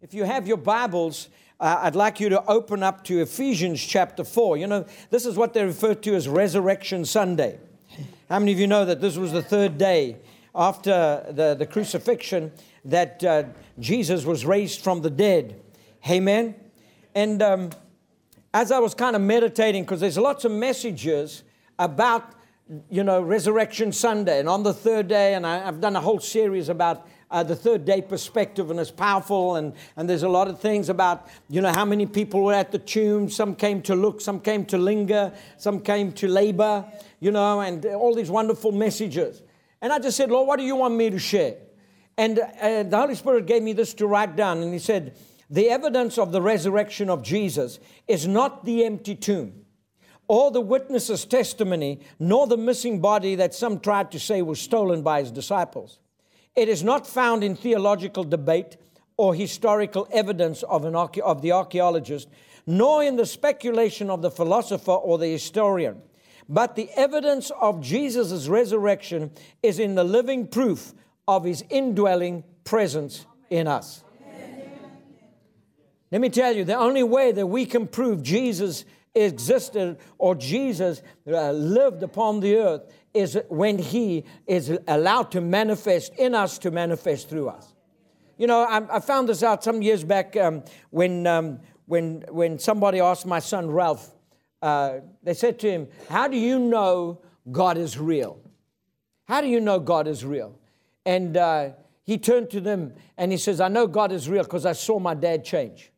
If you have your Bibles, uh, I'd like you to open up to Ephesians chapter 4. You know, this is what they refer to as Resurrection Sunday. How many of you know that this was the third day after the, the crucifixion that uh, Jesus was raised from the dead? Amen. And um, as I was kind of meditating, because there's lots of messages about, you know, Resurrection Sunday, and on the third day, and I, I've done a whole series about uh, the third day perspective, and it's powerful. And, and there's a lot of things about, you know, how many people were at the tomb. Some came to look, some came to linger, some came to labor, you know, and all these wonderful messages. And I just said, Lord, what do you want me to share? And uh, the Holy Spirit gave me this to write down, and He said, The evidence of the resurrection of Jesus is not the empty tomb or the witness's testimony, nor the missing body that some tried to say was stolen by his disciples. It is not found in theological debate or historical evidence of, an, of the archaeologist, nor in the speculation of the philosopher or the historian. But the evidence of Jesus' resurrection is in the living proof of his indwelling presence in us. Let me tell you, the only way that we can prove Jesus existed or Jesus uh, lived upon the earth is when He is allowed to manifest in us, to manifest through us. You know, I, I found this out some years back um, when, um, when, when somebody asked my son Ralph, uh, they said to him, How do you know God is real? How do you know God is real? And uh, he turned to them and he says, I know God is real because I saw my dad change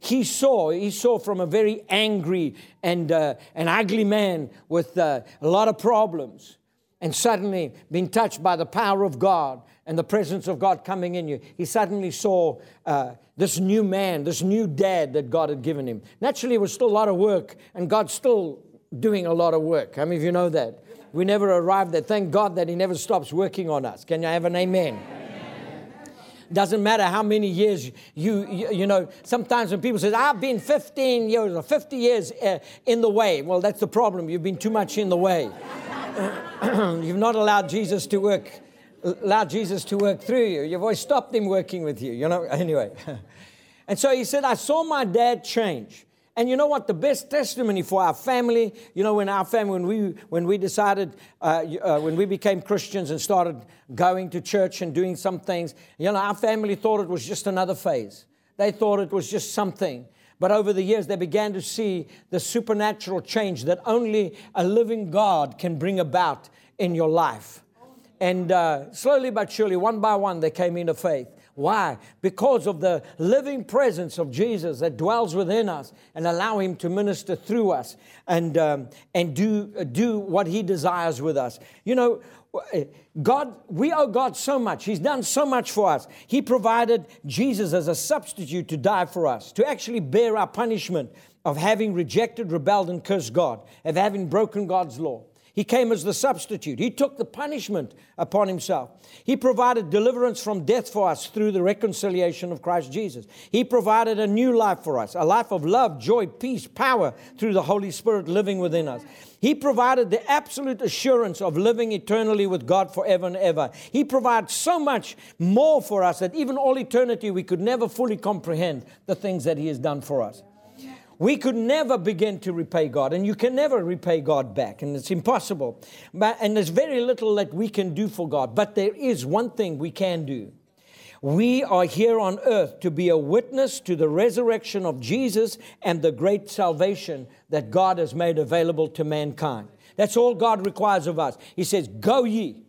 he saw, he saw from a very angry and uh, an ugly man with uh, a lot of problems, and suddenly being touched by the power of God and the presence of God coming in you, he suddenly saw uh, this new man, this new dad that God had given him. Naturally, it was still a lot of work, and God's still doing a lot of work. How many of you know that? We never arrived there. Thank God that He never stops working on us. Can you have an amen? Doesn't matter how many years you, you, you know, sometimes when people say, I've been 15 years or 50 years uh, in the way. Well, that's the problem. You've been too much in the way. You've not allowed Jesus to work, allowed Jesus to work through you. You've always stopped him working with you, you know, anyway. and so he said, I saw my dad change. And you know what? The best testimony for our family, you know, when our family, when we, when we decided, uh, uh, when we became Christians and started going to church and doing some things, you know, our family thought it was just another phase. They thought it was just something. But over the years, they began to see the supernatural change that only a living God can bring about in your life. And uh, slowly but surely, one by one, they came into faith. Why? Because of the living presence of Jesus that dwells within us and allow Him to minister through us and, um, and do, uh, do what He desires with us. You know, God, we owe God so much. He's done so much for us. He provided Jesus as a substitute to die for us, to actually bear our punishment of having rejected, rebelled, and cursed God, of having broken God's law. He came as the substitute. He took the punishment upon himself. He provided deliverance from death for us through the reconciliation of Christ Jesus. He provided a new life for us, a life of love, joy, peace, power through the Holy Spirit living within us. He provided the absolute assurance of living eternally with God forever and ever. He provides so much more for us that even all eternity we could never fully comprehend the things that He has done for us. We could never begin to repay God, and you can never repay God back, and it's impossible. But, and there's very little that we can do for God, but there is one thing we can do. We are here on earth to be a witness to the resurrection of Jesus and the great salvation that God has made available to mankind. That's all God requires of us. He says, Go ye.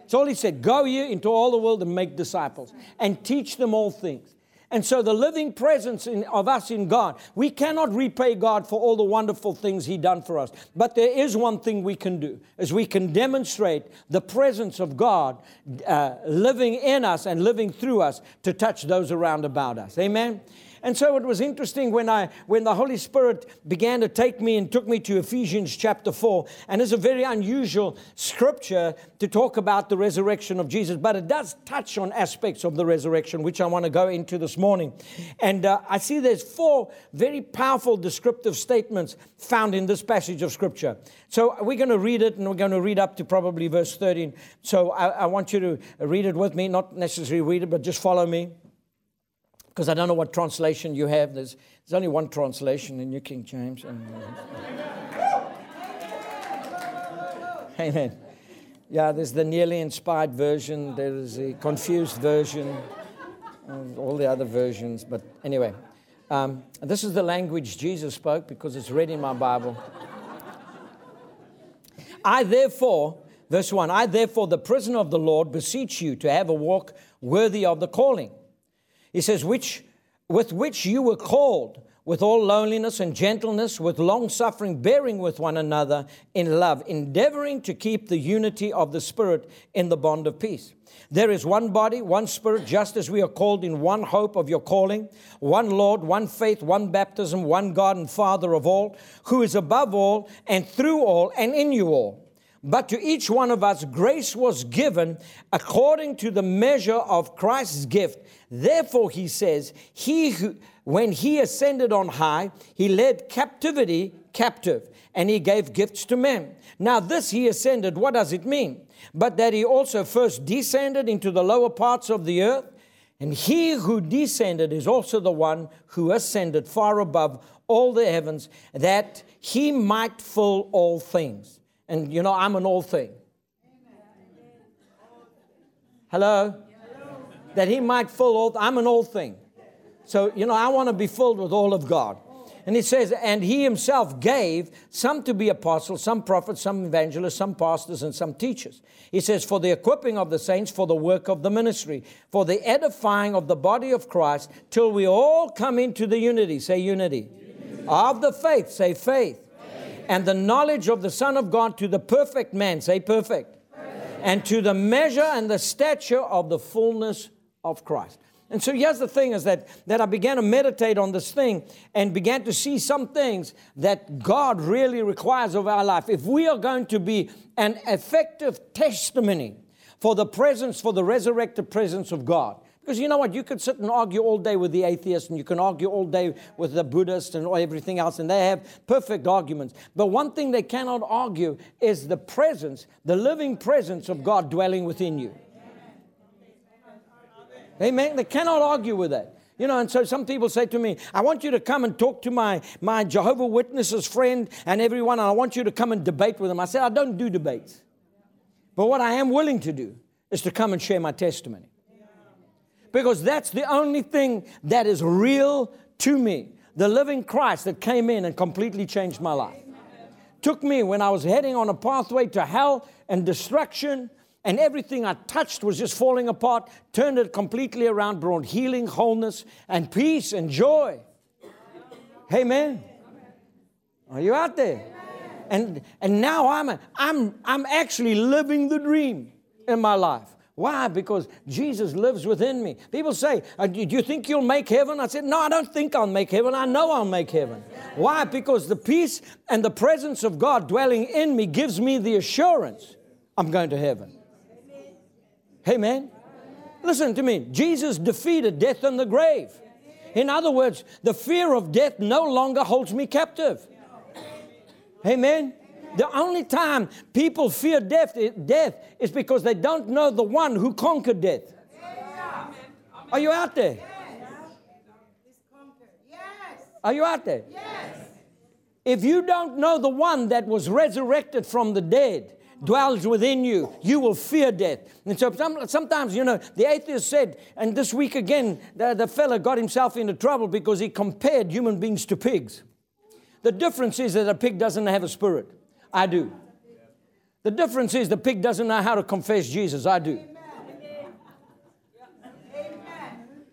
That's all He said. Go ye into all the world and make disciples and teach them all things. And so, the living presence in, of us in God, we cannot repay God for all the wonderful things He done for us. But there is one thing we can do: is we can demonstrate the presence of God uh, living in us and living through us to touch those around about us. Amen. And so it was interesting when I when the Holy Spirit began to take me and took me to Ephesians chapter 4. And it's a very unusual scripture to talk about the resurrection of Jesus, but it does touch on aspects of the resurrection, which I want to go into this morning. And uh, I see there's four very powerful descriptive statements found in this passage of scripture. So we're going to read it, and we're going to read up to probably verse 13. So I, I want you to read it with me, not necessarily read it, but just follow me because I don't know what translation you have. There's, there's only one translation in New King James. And, uh, Amen. Yeah, there's the nearly inspired version, there's a confused version, all the other versions. But anyway, um, this is the language Jesus spoke because it's read in my Bible. I therefore, verse 1, I therefore, the prisoner of the Lord, beseech you to have a walk worthy of the calling he says, which, with which you were called, with all loneliness and gentleness, with long suffering, bearing with one another in love, endeavoring to keep the unity of the Spirit in the bond of peace. There is one body, one Spirit, just as we are called in one hope of your calling, one Lord, one faith, one baptism, one God and Father of all, who is above all and through all and in you all. But to each one of us, grace was given according to the measure of Christ's gift. Therefore, he says, He who, when he ascended on high, he led captivity captive, and he gave gifts to men. Now, this he ascended, what does it mean? But that he also first descended into the lower parts of the earth. And he who descended is also the one who ascended far above all the heavens, that he might fill all things. And you know, I'm an old thing. Hello? That he might fill all, I'm an old thing. So, you know, I want to be filled with all of God. And he says, and he himself gave some to be apostles, some prophets, some evangelists, some pastors, and some teachers. He says, for the equipping of the saints, for the work of the ministry, for the edifying of the body of Christ, till we all come into the unity, say unity, unity. of the faith, say faith, and the knowledge of the Son of God to the perfect man, say perfect, perfect. and to the measure and the stature of the fullness of Christ. And so here's the thing is that, that I began to meditate on this thing and began to see some things that God really requires of our life. If we are going to be an effective testimony for the presence, for the resurrected presence of God, because you know what? You could sit and argue all day with the atheists, and you can argue all day with the Buddhists and everything else, and they have perfect arguments. But one thing they cannot argue is the presence, the living presence of God dwelling within you. Amen. They cannot argue with that. You know, and so some people say to me, I want you to come and talk to my, my Jehovah Witnesses friend and everyone, and I want you to come and debate with them. I said, I don't do debates. But what I am willing to do is to come and share my testimony because that's the only thing that is real to me. The living Christ that came in and completely changed my life. Took me when I was heading on a pathway to hell and destruction, and everything I touched was just falling apart, turned it completely around, brought healing, wholeness, and peace and joy. Amen. Are you out there? And, and now I'm, I'm, I'm actually living the dream in my life. Why? Because Jesus lives within me. People say, uh, Do you think you'll make heaven? I said, No, I don't think I'll make heaven. I know I'll make heaven. Why? Because the peace and the presence of God dwelling in me gives me the assurance I'm going to heaven. Amen. Listen to me. Jesus defeated death and the grave. In other words, the fear of death no longer holds me captive. Amen. The only time people fear death, death is because they don't know the one who conquered death. Are you out there? Yes. Are you out there? Yes. If you don't know the one that was resurrected from the dead, dwells within you, you will fear death. And so some, sometimes, you know, the atheist said, and this week again, the, the fella got himself into trouble because he compared human beings to pigs. The difference is that a pig doesn't have a spirit. I do. The difference is the pig doesn't know how to confess Jesus. I do.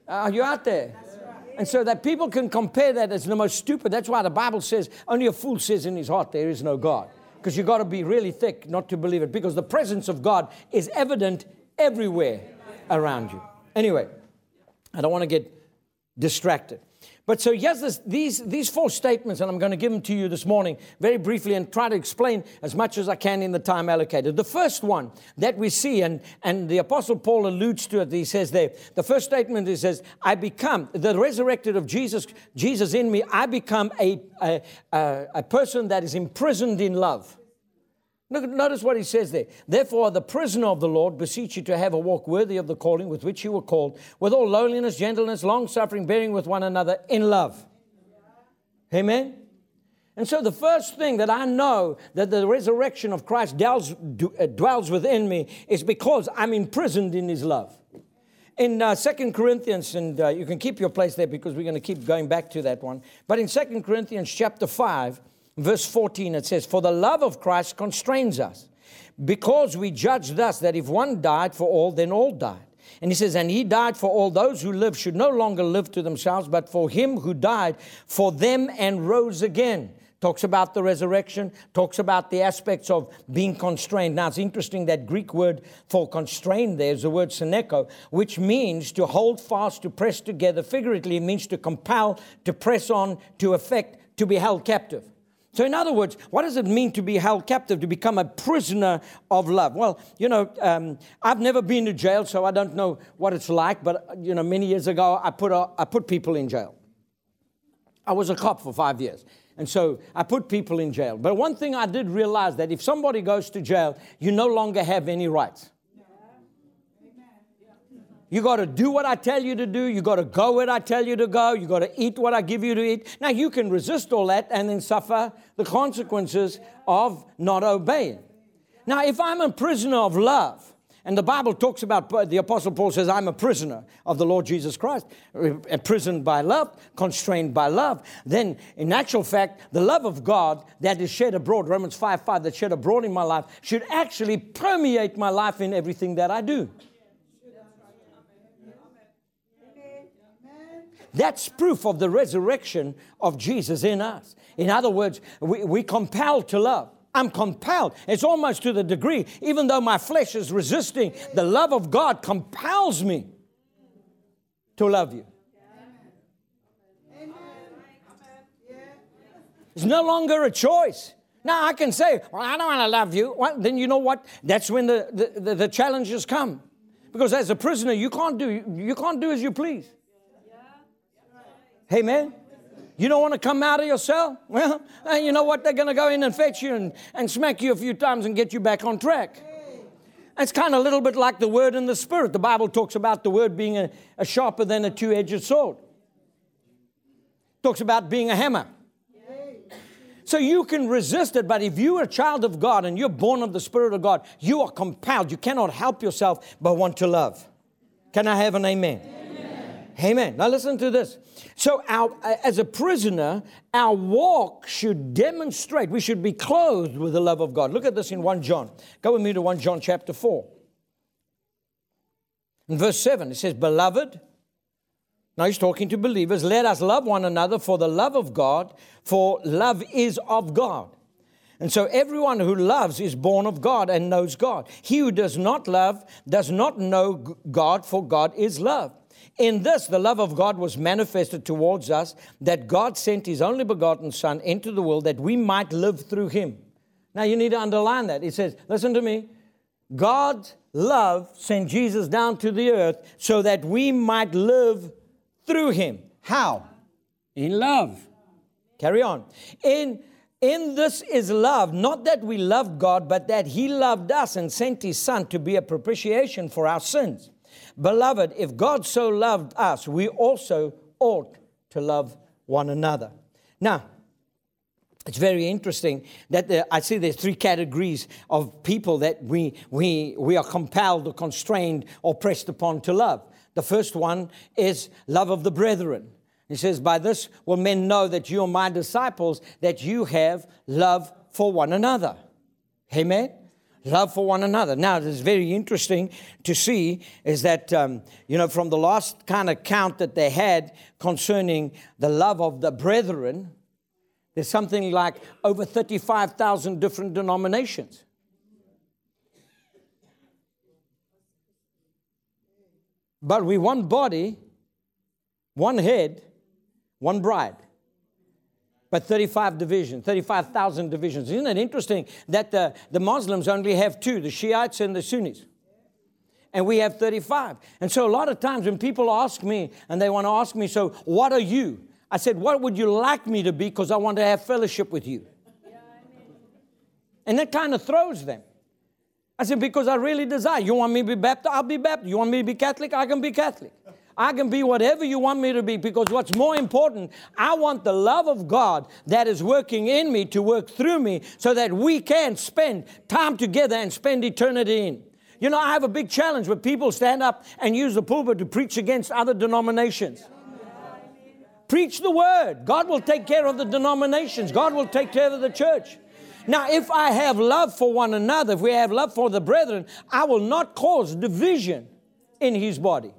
Are you out there? And so that people can compare that as the most stupid. That's why the Bible says only a fool says in his heart there is no God. Because you've got to be really thick not to believe it. Because the presence of God is evident everywhere around you. Anyway, I don't want to get distracted. But so here's this, these, these four statements, and I'm going to give them to you this morning very briefly and try to explain as much as I can in the time allocated. The first one that we see, and, and the Apostle Paul alludes to it, he says there, the first statement he says, I become, the resurrected of Jesus, Jesus in me, I become a, a, a, a person that is imprisoned in love. Notice what he says there. Therefore, the prisoner of the Lord beseech you to have a walk worthy of the calling with which you were called, with all lowliness, gentleness, long suffering, bearing with one another in love. Amen. And so, the first thing that I know that the resurrection of Christ dwells, uh, dwells within me is because I'm imprisoned in his love. In uh, 2 Corinthians, and uh, you can keep your place there because we're going to keep going back to that one. But in 2 Corinthians chapter 5, verse 14, it says, For the love of Christ constrains us, because we judge thus that if one died for all, then all died. And he says, And he died for all those who live should no longer live to themselves, but for him who died for them and rose again. Talks about the resurrection, talks about the aspects of being constrained. Now, it's interesting that Greek word for constrained there is the word syneko, which means to hold fast, to press together. Figuratively, it means to compel, to press on, to effect, to be held captive. So, in other words, what does it mean to be held captive, to become a prisoner of love? Well, you know, um, I've never been to jail, so I don't know what it's like, but, you know, many years ago, I put, a, I put people in jail. I was a cop for five years. And so I put people in jail. But one thing I did realize that if somebody goes to jail, you no longer have any rights. You got to do what I tell you to do. You got to go where I tell you to go. You got to eat what I give you to eat. Now, you can resist all that and then suffer the consequences of not obeying. Now, if I'm a prisoner of love, and the Bible talks about, uh, the Apostle Paul says, I'm a prisoner of the Lord Jesus Christ, uh, imprisoned by love, constrained by love. Then, in actual fact, the love of God that is shed abroad, Romans 5 5, that's shed abroad in my life, should actually permeate my life in everything that I do. That's proof of the resurrection of Jesus in us. In other words, we, we compelled to love. I'm compelled. It's almost to the degree, even though my flesh is resisting, the love of God compels me to love you. It's no longer a choice. Now I can say, Well, I don't want to love you. Well, then you know what? That's when the, the, the, the challenges come. Because as a prisoner, you can't do you can't do as you please. Amen. You don't want to come out of your cell? Well, uh, you know what? They're going to go in and fetch you and, and smack you a few times and get you back on track. It's kind of a little bit like the word and the spirit. The Bible talks about the word being a, a sharper than a two edged sword, talks about being a hammer. So you can resist it, but if you are a child of God and you're born of the Spirit of God, you are compelled. You cannot help yourself but want to love. Can I have an amen? Amen. Amen. Now listen to this. So, our, uh, as a prisoner, our walk should demonstrate, we should be clothed with the love of God. Look at this in 1 John. Go with me to 1 John chapter 4. In verse 7, it says, Beloved, now he's talking to believers, let us love one another for the love of God, for love is of God. And so everyone who loves is born of God and knows God. He who does not love does not know God, for God is love. In this, the love of God was manifested towards us, that God sent his only begotten Son into the world that we might live through him. Now, you need to underline that. It says, listen to me. God's love sent Jesus down to the earth so that we might live through him. How? In love. Carry on. In in this is love, not that we loved God, but that He loved us and sent His Son to be a propitiation for our sins. Beloved, if God so loved us, we also ought to love one another. Now, it's very interesting that the, I see there's three categories of people that we, we, we are compelled or constrained or pressed upon to love. The first one is love of the brethren. He says, By this will men know that you are my disciples, that you have love for one another. Amen? Love for one another. Now, it is very interesting to see is that, um, you know, from the last kind of count that they had concerning the love of the brethren, there's something like over 35,000 different denominations. But we one body, one head, one bride, but 35 divisions, 35,000 divisions. Isn't it interesting that the, the Muslims only have two, the Shiites and the Sunnis? And we have 35. And so a lot of times when people ask me and they want to ask me, so what are you? I said, what would you like me to be? Because I want to have fellowship with you. And that kind of throws them. I said, because I really desire. You want me to be Baptist? I'll be Baptist. You want me to be Catholic? I can be Catholic. I can be whatever you want me to be because what's more important, I want the love of God that is working in me to work through me so that we can spend time together and spend eternity in. You know, I have a big challenge where people stand up and use the pulpit to preach against other denominations. Preach the word. God will take care of the denominations, God will take care of the church. Now, if I have love for one another, if we have love for the brethren, I will not cause division in his body.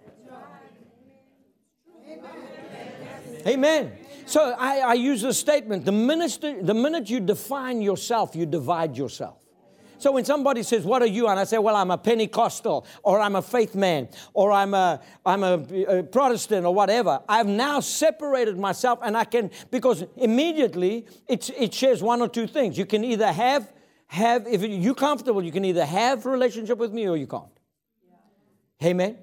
Amen. So I, I use a statement the, minister, the minute you define yourself, you divide yourself. So when somebody says, What are you? And I say, Well, I'm a Pentecostal, or I'm a faith man, or I'm a, I'm a, a Protestant, or whatever, I've now separated myself and I can, because immediately it, it shares one or two things. You can either have, have if you're comfortable, you can either have a relationship with me or you can't. Yeah. Amen.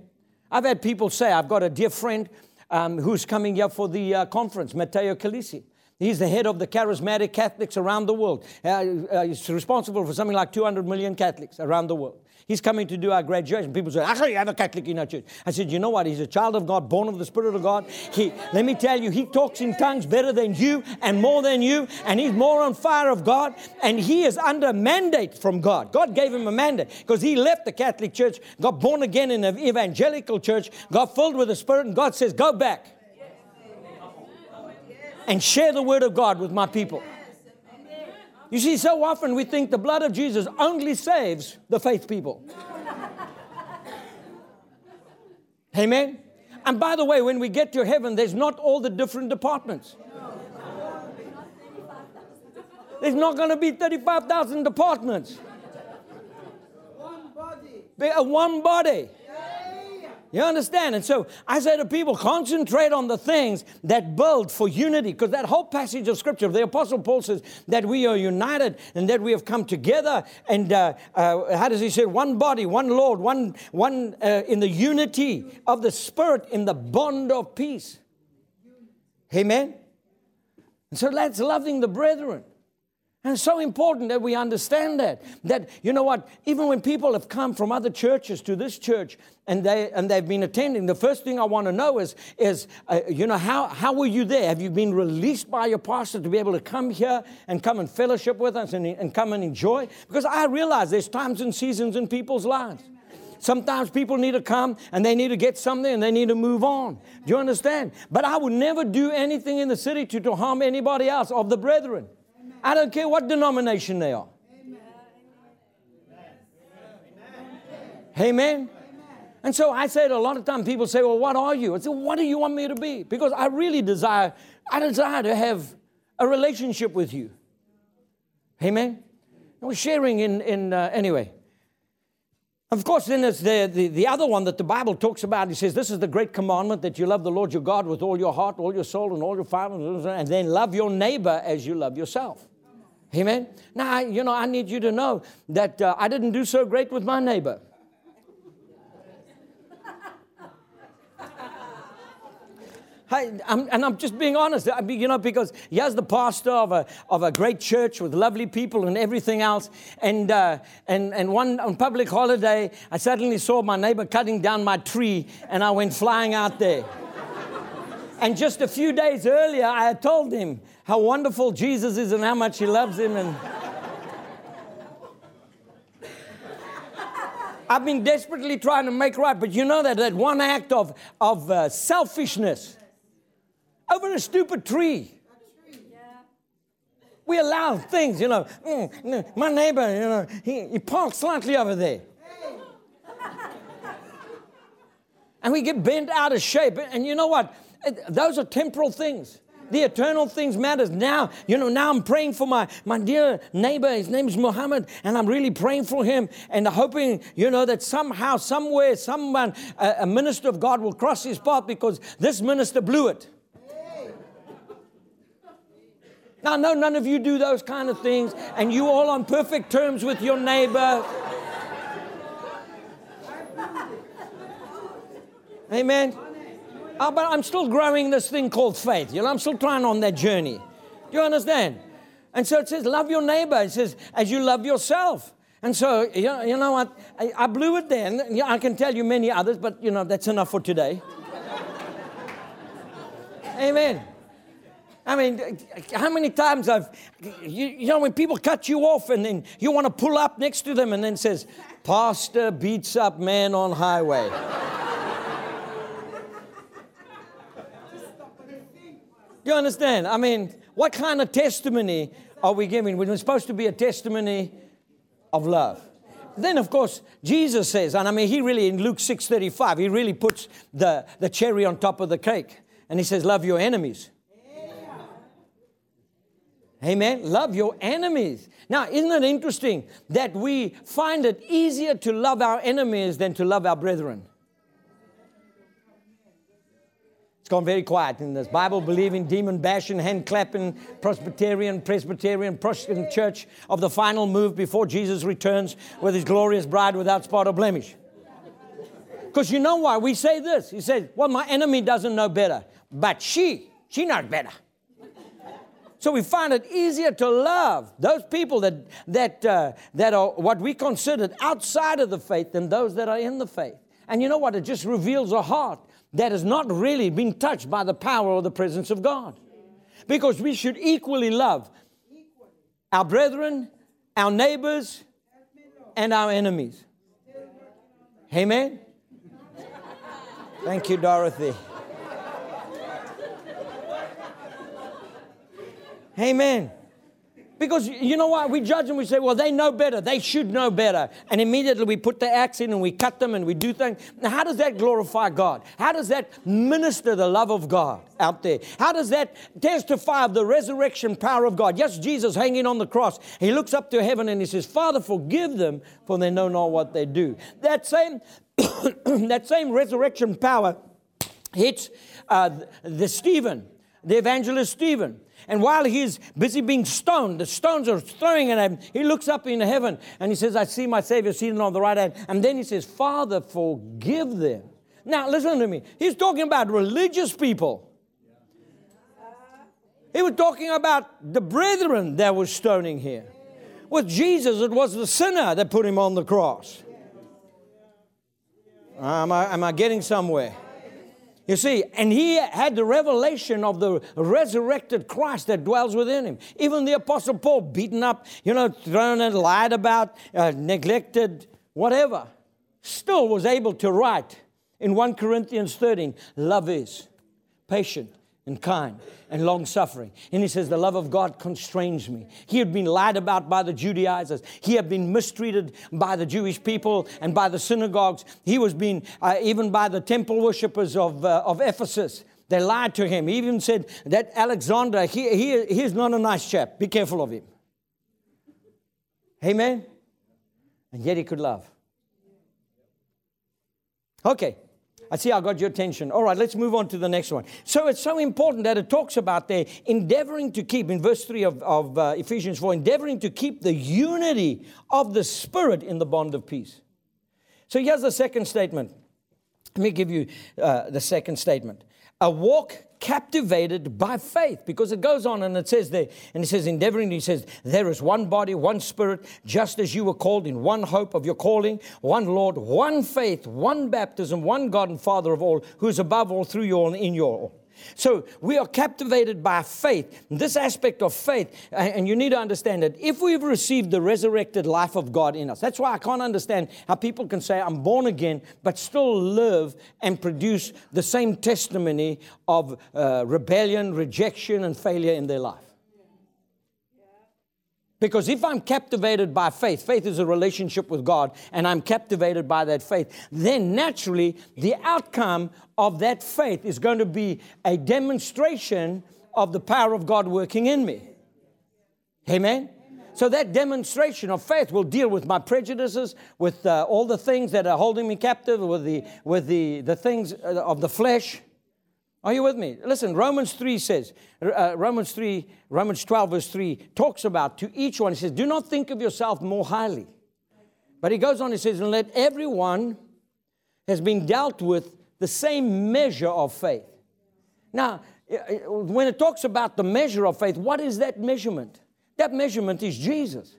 I've had people say, I've got a dear friend um, who's coming here for the uh, conference, Matteo Calisi. He's the head of the charismatic Catholics around the world. Uh, uh, he's responsible for something like 200 million Catholics around the world. He's coming to do our graduation. People say, actually, have a Catholic in our church. I said, you know what? He's a child of God, born of the Spirit of God. He, let me tell you, he talks in tongues better than you and more than you, and he's more on fire of God, and he is under mandate from God. God gave him a mandate because he left the Catholic Church, got born again in an evangelical church, got filled with the Spirit, and God says, go back and share the word of God with my people. You see, so often we think the blood of Jesus only saves the faith people. Amen? And by the way, when we get to heaven, there's not all the different departments. There's not going to be 35,000 departments. One body. A one body. You understand? And so I say to people, concentrate on the things that build for unity, because that whole passage of scripture, the Apostle Paul says that we are united and that we have come together. And uh, uh, how does he say? One body, one Lord, one, one uh, in the unity of the Spirit, in the bond of peace. Amen? And so that's loving the brethren. And it's so important that we understand that. That, you know what, even when people have come from other churches to this church and, they, and they've been attending, the first thing I want to know is, is uh, you know, how, how were you there? Have you been released by your pastor to be able to come here and come and fellowship with us and, and come and enjoy? Because I realize there's times and seasons in people's lives. Sometimes people need to come and they need to get something and they need to move on. Do you understand? But I would never do anything in the city to, to harm anybody else of the brethren. I don't care what denomination they are. Amen. And so I say said a lot of times people say, Well, what are you? I said, What do you want me to be? Because I really desire, I desire to have a relationship with you. Amen. I was sharing in, in uh, anyway. Of course, then there's the, the, the other one that the Bible talks about. He says, This is the great commandment that you love the Lord your God with all your heart, all your soul, and all your fiber, and then love your neighbor as you love yourself. Amen. Now, you know, I need you to know that uh, I didn't do so great with my neighbor. I, I'm, and I'm just being honest, I you know, because here's the pastor of a, of a great church with lovely people and everything else. And, uh, and, and one on public holiday, I suddenly saw my neighbor cutting down my tree, and I went flying out there. and just a few days earlier, I had told him how wonderful Jesus is and how much he loves him. And I've been desperately trying to make right, but you know that that one act of, of uh, selfishness over a stupid tree. We allow things, you know. Mm, my neighbor, you know, he, he parks slightly over there. and we get bent out of shape. And you know what? Those are temporal things. The eternal things matters. Now, you know, now I'm praying for my, my dear neighbor. His name is Muhammad, and I'm really praying for him and hoping, you know, that somehow, somewhere, someone, a, a minister of God will cross his path because this minister blew it. Now, no, none of you do those kind of things, and you all on perfect terms with your neighbor. Amen. Oh, but I'm still growing this thing called faith. You know, I'm still trying on that journey. Do you understand? And so it says, love your neighbor. It says, as you love yourself. And so, you know, you know what? I, I blew it then. I can tell you many others, but, you know, that's enough for today. Amen. I mean, how many times I've, you, you, know, when people cut you off and then you want to pull up next to them and then says, Pastor beats up man on highway. You understand? I mean, what kind of testimony are we giving? We're supposed to be a testimony of love. Then, of course, Jesus says, and I mean, he really, in Luke 6.35, he really puts the, the cherry on top of the cake. And he says, love your enemies. Amen. Love your enemies. Now, isn't it interesting that we find it easier to love our enemies than to love our brethren? It's gone very quiet in this Bible believing, demon bashing, hand clapping, Presbyterian, Presbyterian, Protestant church of the final move before Jesus returns with his glorious bride without spot or blemish. Because you know why we say this? He says, Well, my enemy doesn't know better, but she, she knows better. So we find it easier to love those people that, that, uh, that are what we considered outside of the faith than those that are in the faith. And you know what? It just reveals a heart that has not really been touched by the power or the presence of God. Because we should equally love our brethren, our neighbors, and our enemies. Amen? Thank you, Dorothy. Amen. Because you know what? We judge them, we say, well, they know better. They should know better. And immediately we put the axe in and we cut them and we do things. Now, how does that glorify God? How does that minister the love of God out there? How does that testify of the resurrection power of God? Yes, Jesus hanging on the cross. He looks up to heaven and he says, Father, forgive them, for they know not what they do. That same, that same resurrection power hits uh, the Stephen, the evangelist Stephen. And while he's busy being stoned, the stones are throwing at him. He looks up in heaven and he says, I see my Savior seated on the right hand. And then he says, Father, forgive them. Now, listen to me. He's talking about religious people. He was talking about the brethren that were stoning here. With Jesus, it was the sinner that put him on the cross. Am I, am I getting somewhere? You see, and he had the revelation of the resurrected Christ that dwells within him. Even the Apostle Paul, beaten up, you know, thrown and lied about, uh, neglected, whatever, still was able to write in 1 Corinthians 13 love is patient, and kind and long suffering. And he says, The love of God constrains me. He had been lied about by the Judaizers, he had been mistreated by the Jewish people and by the synagogues. He was being, uh, even by the temple worshippers of, uh, of Ephesus. They lied to him. He even said that Alexander, he, he, he's not a nice chap. Be careful of him. Amen? And yet he could love. Okay, I see I got your attention. All right, let's move on to the next one. So it's so important that it talks about there endeavoring to keep, in verse 3 of, of uh, Ephesians 4, endeavoring to keep the unity of the Spirit in the bond of peace. So here's the second statement. Let me give you uh, the second statement. A walk captivated by faith. Because it goes on and it says there and it says endeavoring he says there is one body one spirit just as you were called in one hope of your calling one lord one faith one baptism one god and father of all who is above all through you all and in you all so we are captivated by faith. This aspect of faith, and you need to understand that if we've received the resurrected life of God in us, that's why I can't understand how people can say, I'm born again, but still live and produce the same testimony of uh, rebellion, rejection, and failure in their life. Because if I'm captivated by faith, faith is a relationship with God, and I'm captivated by that faith, then naturally the outcome of that faith is going to be a demonstration of the power of God working in me. Amen? So that demonstration of faith will deal with my prejudices, with uh, all the things that are holding me captive, with the, with the, the things uh, of the flesh. Are you with me? Listen, Romans 3 says, uh, Romans 3, Romans 12, verse 3 talks about to each one, he says, Do not think of yourself more highly. But he goes on, he says, And let everyone has been dealt with the same measure of faith. Now, uh, uh, when it talks about the measure of faith, what is that measurement? That measurement is Jesus.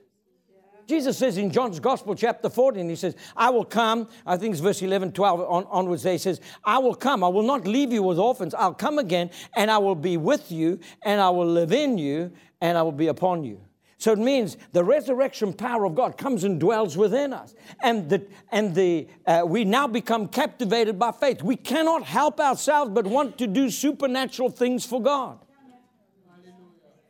Jesus says in John's Gospel, chapter 14, he says, I will come. I think it's verse 11, 12 on, onwards there. He says, I will come. I will not leave you with orphans. I'll come again and I will be with you and I will live in you and I will be upon you. So it means the resurrection power of God comes and dwells within us. And, the, and the, uh, we now become captivated by faith. We cannot help ourselves but want to do supernatural things for God.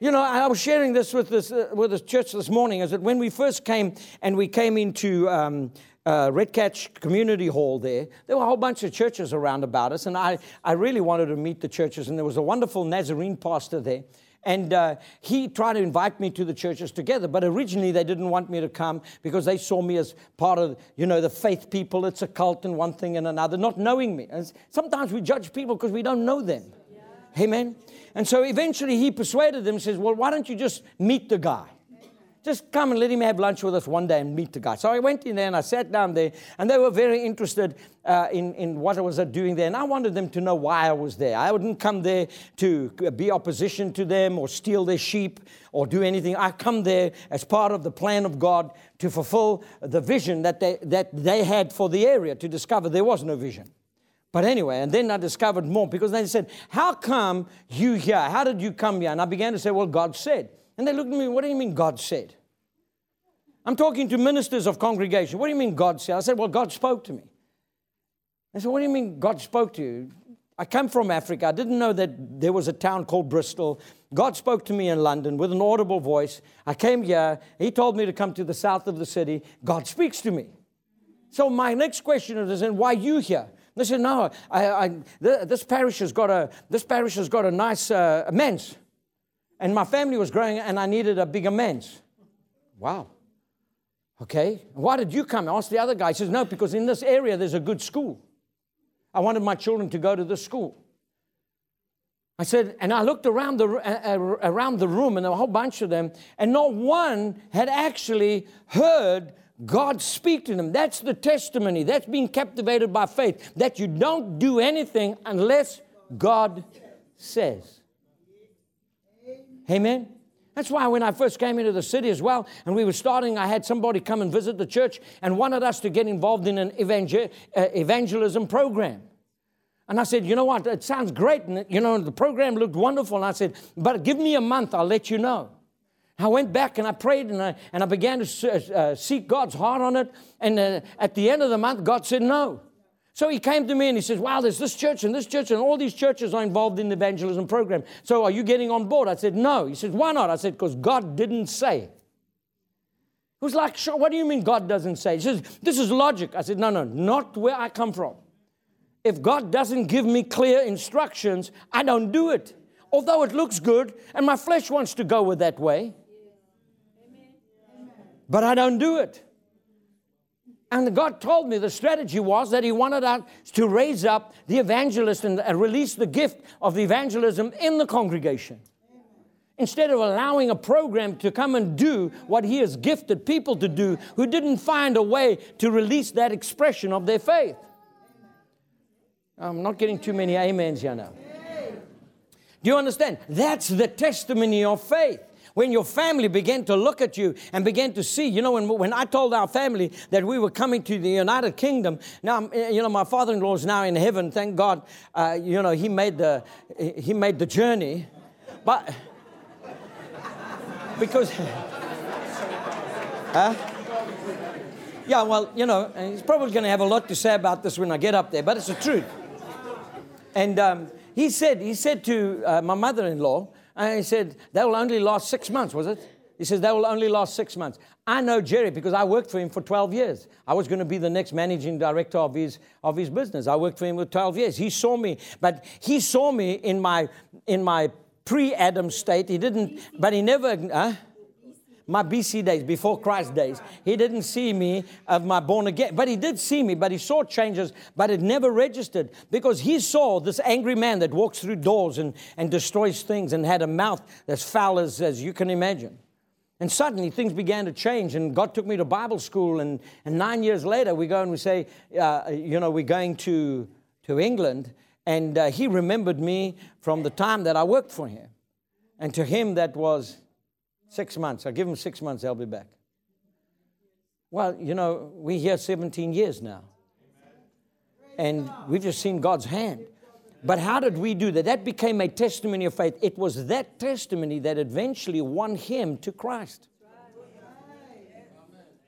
You know, I was sharing this with this uh, with the church this morning. Is that when we first came and we came into um, uh, Redcatch Community Hall there, there were a whole bunch of churches around about us, and I, I really wanted to meet the churches. And there was a wonderful Nazarene pastor there, and uh, he tried to invite me to the churches together. But originally, they didn't want me to come because they saw me as part of, you know, the faith people. It's a cult and one thing and another, not knowing me. And sometimes we judge people because we don't know them. Yeah. Amen. And so eventually he persuaded them, says, Well, why don't you just meet the guy? Just come and let him have lunch with us one day and meet the guy. So I went in there and I sat down there, and they were very interested uh, in, in what I was doing there. And I wanted them to know why I was there. I wouldn't come there to be opposition to them or steal their sheep or do anything. I come there as part of the plan of God to fulfill the vision that they, that they had for the area, to discover there was no vision. But anyway, and then I discovered more because they said, How come you here? How did you come here? And I began to say, Well, God said. And they looked at me, What do you mean God said? I'm talking to ministers of congregation. What do you mean God said? I said, Well, God spoke to me. They said, What do you mean God spoke to you? I come from Africa. I didn't know that there was a town called Bristol. God spoke to me in London with an audible voice. I came here. He told me to come to the south of the city. God speaks to me. So my next question is, and why you here? They said, no, I, I, this parish has got a, this parish has got a nice uh, manse. And my family was growing and I needed a bigger manse. Wow. Okay. Why did you come? I asked the other guy. He says, no, because in this area there's a good school. I wanted my children to go to this school. I said, and I looked around the, uh, around the room, and a whole bunch of them, and not one had actually heard God speak to them. That's the testimony. That's being captivated by faith. That you don't do anything unless God says. Amen. That's why when I first came into the city as well, and we were starting, I had somebody come and visit the church and wanted us to get involved in an evangel- uh, evangelism program. And I said, you know what, it sounds great. And, you know, the program looked wonderful. And I said, but give me a month, I'll let you know. I went back and I prayed and I, and I began to uh, seek God's heart on it. And uh, at the end of the month, God said no. So he came to me and he says, Wow, there's this church and this church, and all these churches are involved in the evangelism program. So are you getting on board? I said, No. He said, Why not? I said, Because God didn't say. He was like, sure, What do you mean God doesn't say? He says, This is logic. I said, No, no, not where I come from. If God doesn't give me clear instructions, I don't do it. Although it looks good and my flesh wants to go with that way but I don't do it. And God told me the strategy was that He wanted us to raise up the evangelist and uh, release the gift of evangelism in the congregation. Instead of allowing a program to come and do what He has gifted people to do who didn't find a way to release that expression of their faith. I'm not getting too many amens here now. Do you understand? That's the testimony of faith. When your family began to look at you and began to see, you know, when, when I told our family that we were coming to the United Kingdom, now, eh, you know, my father in law is now in heaven. Thank God, uh, you know, he made, the, he made the journey. But, because, huh? Yeah, well, you know, he's probably going to have a lot to say about this when I get up there, but it's the truth. And um, he said, he said to uh, my mother-in-law, and he said, they will only last six months, was it? He says, they will only last six months. I know Jerry because I worked for him for 12 years. I was going to be the next managing director of his, of his business. I worked for him for 12 years. He saw me, but he saw me in my, in my pre Adam state. He didn't, but he never? My BC days, before Christ days. He didn't see me of my born again, but he did see me, but he saw changes, but it never registered because he saw this angry man that walks through doors and, and destroys things and had a mouth as foul as, as you can imagine. And suddenly things began to change, and God took me to Bible school. And, and nine years later, we go and we say, uh, you know, we're going to, to England. And uh, he remembered me from the time that I worked for him. And to him, that was Six months. I'll give them six months, they'll be back. Well, you know, we're here 17 years now. And we've just seen God's hand. But how did we do that? That became a testimony of faith. It was that testimony that eventually won him to Christ.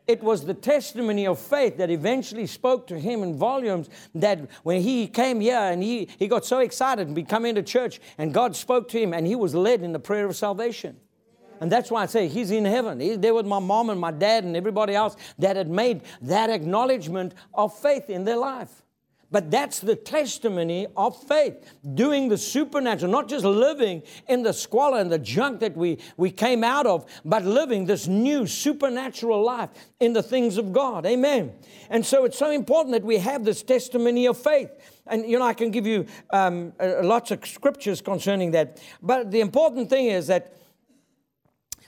It was the testimony of faith that eventually spoke to him in volumes that when he came here and he, he got so excited and be come into church and God spoke to him and he was led in the prayer of salvation. And that's why I say he's in heaven. He's there with my mom and my dad and everybody else that had made that acknowledgement of faith in their life. But that's the testimony of faith, doing the supernatural, not just living in the squalor and the junk that we, we came out of, but living this new supernatural life in the things of God. Amen. And so it's so important that we have this testimony of faith. And, you know, I can give you um, uh, lots of scriptures concerning that. But the important thing is that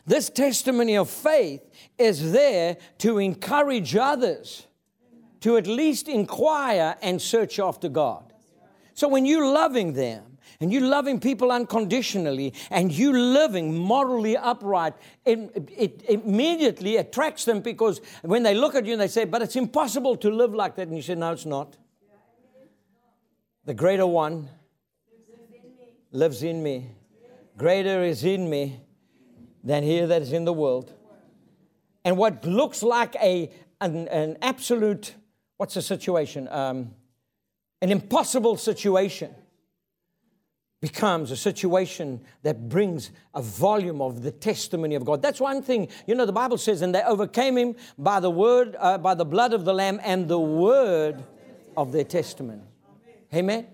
this testimony of faith is there to encourage others to at least inquire and search after God. So when you're loving them, and you're loving people unconditionally and you living morally upright, it, it, immediately attracts them because when they look at you and they say, But it's impossible to live like that. And you say, No, it's not. The greater one lives in me. Greater is in me than he that is in the world. And what looks like a, an, an absolute, what's the situation? Um, an impossible situation becomes a situation that brings a volume of the testimony of God. That's one thing. You know, the Bible says, and they overcame him by the word, uh, by the blood of the Lamb and the word of their testimony. Amen.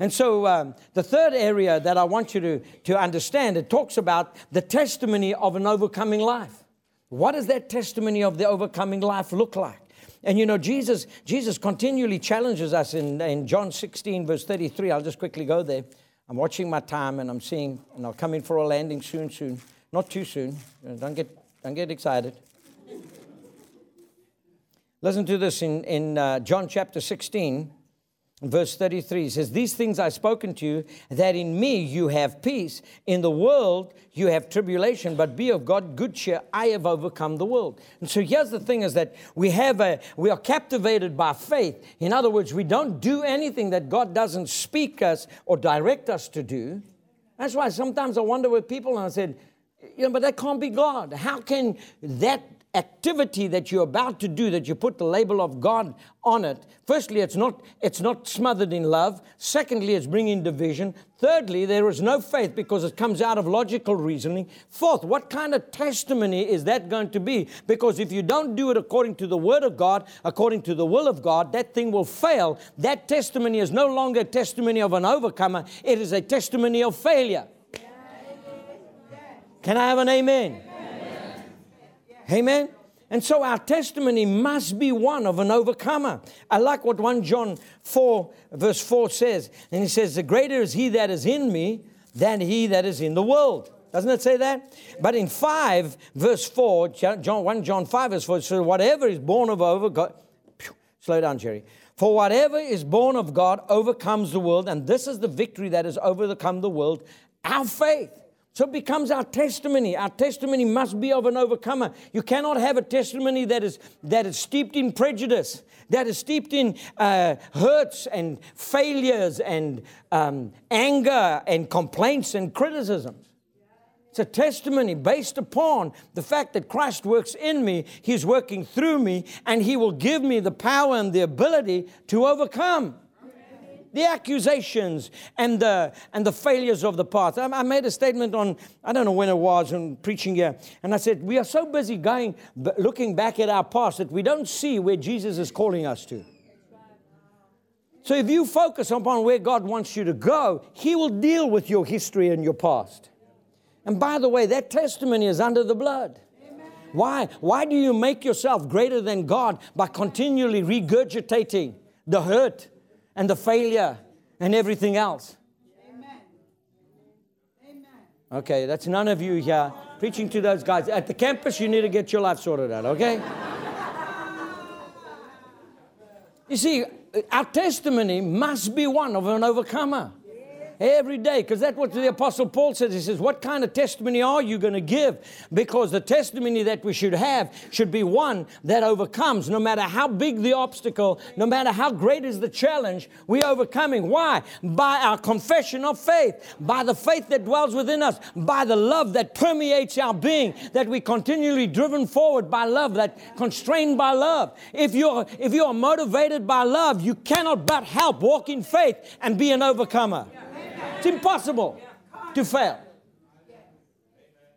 And so, um, the third area that I want you to, to understand, it talks about the testimony of an overcoming life. What does that testimony of the overcoming life look like? And you know, Jesus, Jesus continually challenges us in, in John 16, verse 33. I'll just quickly go there. I'm watching my time and I'm seeing, and I'll come in for a landing soon, soon. Not too soon. Don't get, don't get excited. Listen to this in, in uh, John chapter 16 verse 33 says, These things I've spoken to you, that in me you have peace. In the world you have tribulation, but be of God good cheer. I have overcome the world. And so here's the thing is that we have a we are captivated by faith. In other words, we don't do anything that God doesn't speak us or direct us to do. That's why sometimes I wonder with people and I said, you know, but that can't be God. How can that activity that you're about to do that you put the label of god on it. Firstly it's not it's not smothered in love. Secondly it's bringing division. Thirdly there is no faith because it comes out of logical reasoning. Fourth what kind of testimony is that going to be? Because if you don't do it according to the word of god according to the will of god that thing will fail. That testimony is no longer a testimony of an overcomer. It is a testimony of failure. Can i have an amen Amen. And so our testimony must be one of an overcomer. I like what 1 John 4, verse 4 says. And he says, The greater is he that is in me than he that is in the world. Doesn't it say that? But in 5, verse 4, John, 1 John 5, verse 4, so whatever is born of over God, slow down, Jerry. For whatever is born of God overcomes the world, and this is the victory that has overcome the world, our faith. So it becomes our testimony. Our testimony must be of an overcomer. You cannot have a testimony that is, that is steeped in prejudice, that is steeped in uh, hurts and failures and um, anger and complaints and criticisms. It's a testimony based upon the fact that Christ works in me, He's working through me, and He will give me the power and the ability to overcome the accusations and the, and the failures of the past. I, I made a statement on, I don't know when it was, on preaching here, and I said, We are so busy going, looking back at our past that we don't see where Jesus is calling us to. So if you focus upon where God wants you to go, He will deal with your history and your past. And by the way, that testimony is under the blood. Why? Why do you make yourself greater than God by continually regurgitating the hurt and the failure and everything else? Amen. Amen. Okay, that's none of you here preaching to those guys. At the campus, you need to get your life sorted out, okay? you see, our testimony must be one of an overcomer every day because that's what the apostle paul says. He says what kind of testimony are you going to give? Because the testimony that we should have should be one that overcomes. No matter how big the obstacle no matter how great is the challenge we're overcoming. Why? By our confession of faith by the faith that dwells within us by the love that permeates our being that we continually driven forward by love that constrained by love. If you're if you are motivated by love you cannot but help walk in faith and be an overcomer it's impossible to fail.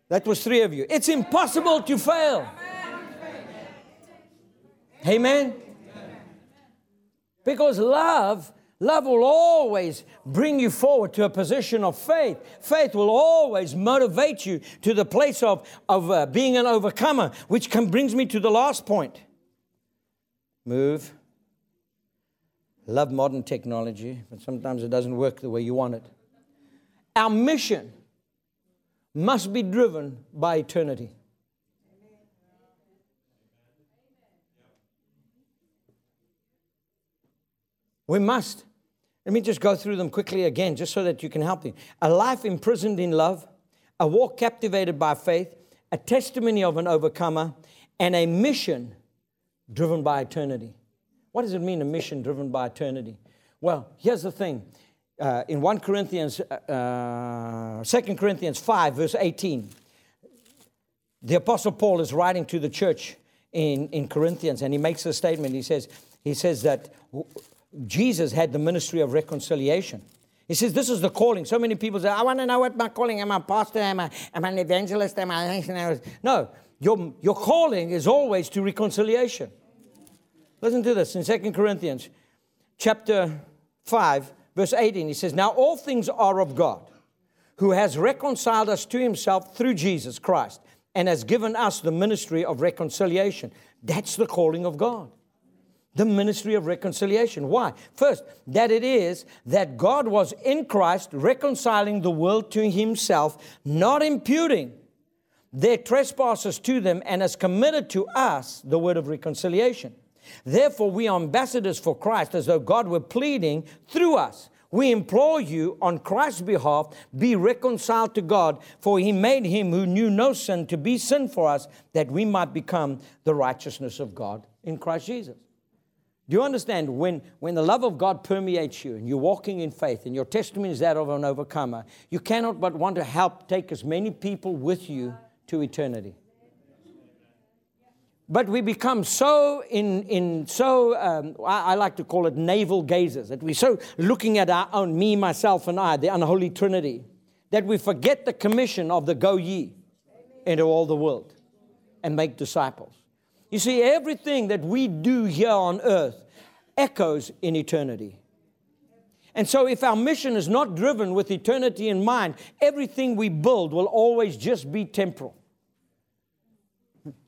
That was three of you. It's impossible to fail. Amen. Because love, love will always bring you forward to a position of faith. Faith will always motivate you to the place of, of uh, being an overcomer, which can, brings me to the last point. Move. Love modern technology, but sometimes it doesn't work the way you want it. Our mission must be driven by eternity. We must. Let me just go through them quickly again, just so that you can help me. A life imprisoned in love, a walk captivated by faith, a testimony of an overcomer, and a mission driven by eternity. What does it mean, a mission driven by eternity? Well, here's the thing uh, in 1 Corinthians, uh, 2 Corinthians 5, verse 18, the Apostle Paul is writing to the church in, in Corinthians, and he makes a statement. He says, he says that Jesus had the ministry of reconciliation. He says, This is the calling. So many people say, I want to know what my calling. Am I a pastor? Am I, am I an evangelist? Am I. No, your, your calling is always to reconciliation. Listen to this in 2 Corinthians chapter 5, Verse 18, he says, Now all things are of God, who has reconciled us to himself through Jesus Christ and has given us the ministry of reconciliation. That's the calling of God. The ministry of reconciliation. Why? First, that it is that God was in Christ reconciling the world to himself, not imputing their trespasses to them, and has committed to us the word of reconciliation. Therefore, we are ambassadors for Christ as though God were pleading through us. We implore you on Christ's behalf, be reconciled to God, for he made him who knew no sin to be sin for us, that we might become the righteousness of God in Christ Jesus. Do you understand? When, when the love of God permeates you and you're walking in faith and your testimony is that of an overcomer, you cannot but want to help take as many people with you to eternity. But we become so in, in so, um, I, I, like to call it navel gazers, that we're so looking at our own, me, myself, and I, the unholy trinity, that we forget the commission of the go ye into all the world and make disciples. You see, everything that we do here on earth echoes in eternity. And so, if our mission is not driven with eternity in mind, everything we build will always just be temporal.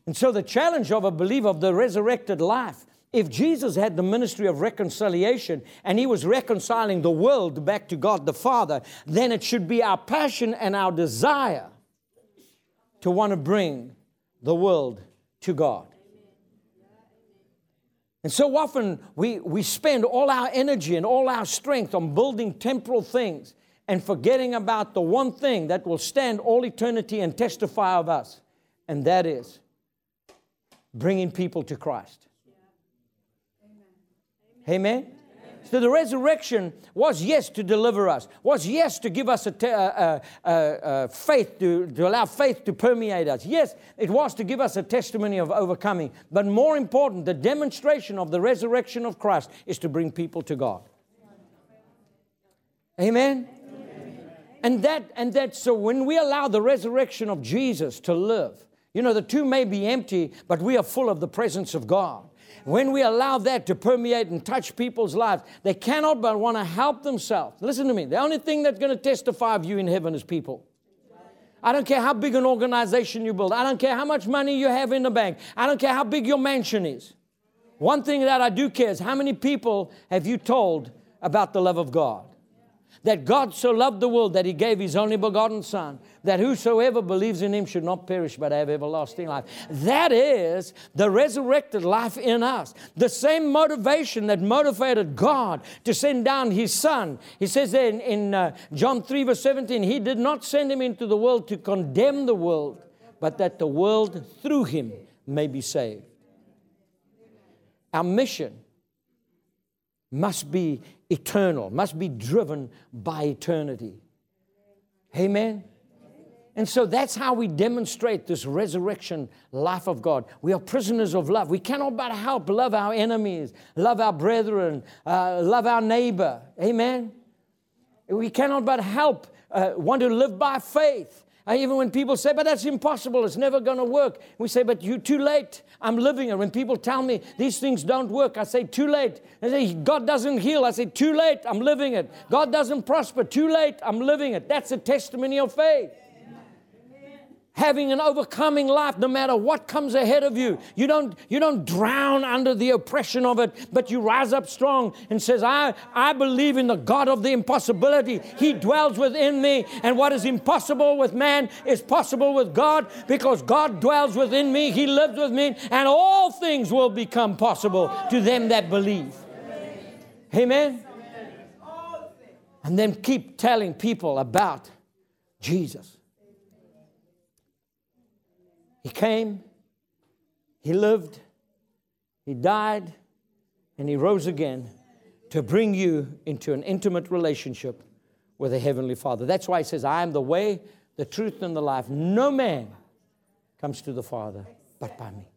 And so, the challenge of a believer of the resurrected life, if Jesus had the ministry of reconciliation and he was reconciling the world back to God the Father, then it should be our passion and our desire to want to bring the world to God. And so often we, we spend all our energy and all our strength on building temporal things and forgetting about the one thing that will stand all eternity and testify of us, and that is bringing people to Christ. Amen. Amen. So the resurrection was yes to deliver us, was yes to give us a, te- a, a, a, faith, to, to allow faith to permeate us. Yes, it was to give us a testimony of overcoming. But more important, the demonstration of the resurrection of Christ is to bring people to God. Amen. Amen. And that, and that, so when we allow the resurrection of Jesus to live, you know, the tomb may be empty, but we are full of the presence of God. When we allow that to permeate and touch people's lives, they cannot but want to help themselves. Listen to me. The only thing that's going to testify of you in heaven is people. I don't care how big an organization you build. I don't care how much money you have in the bank. I don't care how big your mansion is. One thing that I do care is how many people have you told about the love of God? That God so loved the world that he gave his only begotten Son, that whosoever believes in him should not perish but have everlasting life. That is the resurrected life in us. The same motivation that motivated God to send down his Son. He says there in, in uh, John 3, verse 17, He did not send him into the world to condemn the world, but that the world through him may be saved. Our mission must be eternal, must be driven by eternity. Amen. And so that's how we demonstrate this resurrection life of God. We are prisoners of love. We cannot but help love our enemies, love our brethren, uh, love our neighbor. Amen. We cannot but help uh, want to live by faith. Even when people say, but that's impossible, it's never going to work. We say, but you're too late. I'm living it. When people tell me these things don't work, I say, too late. They say, God doesn't heal. I say, too late. I'm living it. God doesn't prosper. Too late. I'm living it. That's a testimony of faith having an overcoming life no matter what comes ahead of you. You don't, you don't drown under the oppression of it, but you rise up strong and says, I, I believe in the God of the impossibility. He dwells within me, and what is impossible with man is possible with God because God dwells within me. He lives with me, and all things will become possible to them that believe. Amen. And then keep telling people about Jesus. He came, He lived, He died, and He rose again to bring you into an intimate relationship with the Heavenly Father. That's why He says, I am the way, the truth, and the life. No man comes to the Father but by me.